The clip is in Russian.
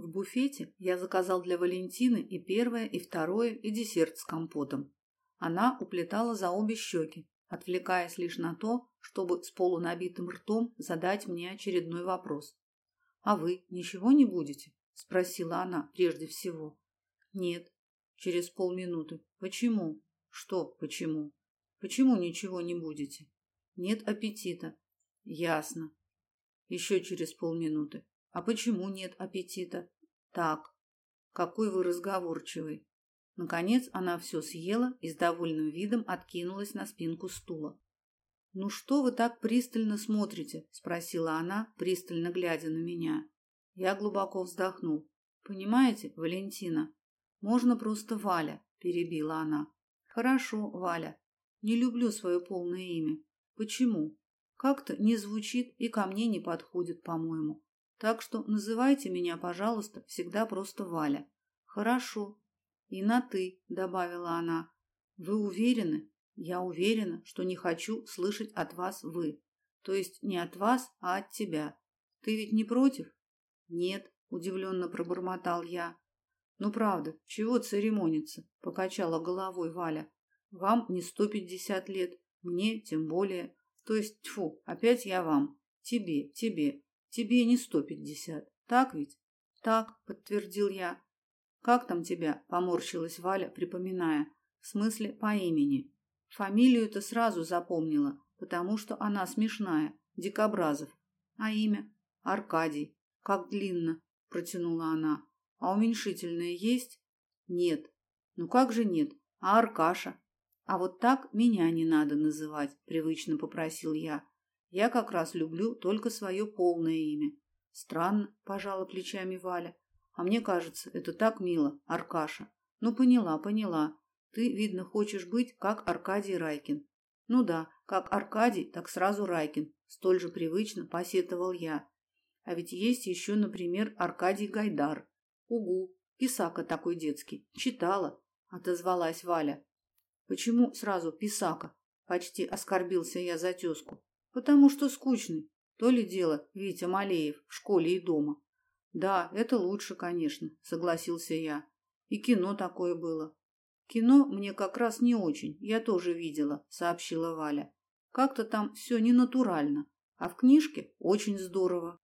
В буфете я заказал для Валентины и первое, и второе, и десерт с компотом. Она уплетала за обе щеки, отвлекаясь лишь на то, чтобы с полунабитым ртом задать мне очередной вопрос. «А вы ничего не будете?» – спросила она прежде всего. «Нет». Через полминуты. «Почему?» «Что почему?» «Почему ничего не будете?» «Нет аппетита». «Ясно». Еще через полминуты. «А почему нет аппетита?» «Так». «Какой вы разговорчивый». Наконец она все съела и с довольным видом откинулась на спинку стула. «Ну что вы так пристально смотрите?» – спросила она, пристально глядя на меня. Я глубоко вздохнул. «Понимаете, Валентина, можно просто Валя», – перебила она. «Хорошо, Валя. Не люблю свое полное имя. Почему? Как-то не звучит и ко мне не подходит, по-моему. Так что называйте меня, пожалуйста, всегда просто Валя». «Хорошо», «И на «ты», — добавила она. «Вы уверены?» «Я уверена, что не хочу слышать от вас «вы». То есть не от вас, а от тебя. Ты ведь не против?» «Нет», — удивленно пробормотал я. «Ну правда, чего церемониться?» — покачала головой Валя. «Вам не сто пятьдесят лет, мне тем более. То есть, тьфу, опять я вам. Тебе, тебе, тебе не сто пятьдесят. Так ведь?» «Так», — подтвердил я. «Как там тебя?» – поморщилась Валя, припоминая. «В смысле, по имени. Фамилию-то сразу запомнила, потому что она смешная, Дикобразов. А имя? Аркадий. Как длинно!» – протянула она. «А уменьшительное есть?» «Нет». «Ну как же нет? А Аркаша?» «А вот так меня не надо называть», – привычно попросил я. «Я как раз люблю только свое полное имя». «Странно», – пожала плечами Валя. А мне кажется, это так мило, Аркаша. Ну, поняла, поняла. Ты, видно, хочешь быть, как Аркадий Райкин. Ну да, как Аркадий, так сразу Райкин. Столь же привычно посетовал я. А ведь есть еще, например, Аркадий Гайдар. Угу, писака такой детский. Читала, отозвалась Валя. Почему сразу писака? Почти оскорбился я за тезку. Потому что скучный. То ли дело Витя Малеев в школе и дома. Да, это лучше, конечно, согласился я. И кино такое было. Кино мне как раз не очень, я тоже видела, сообщила Валя. Как-то там все ненатурально, а в книжке очень здорово.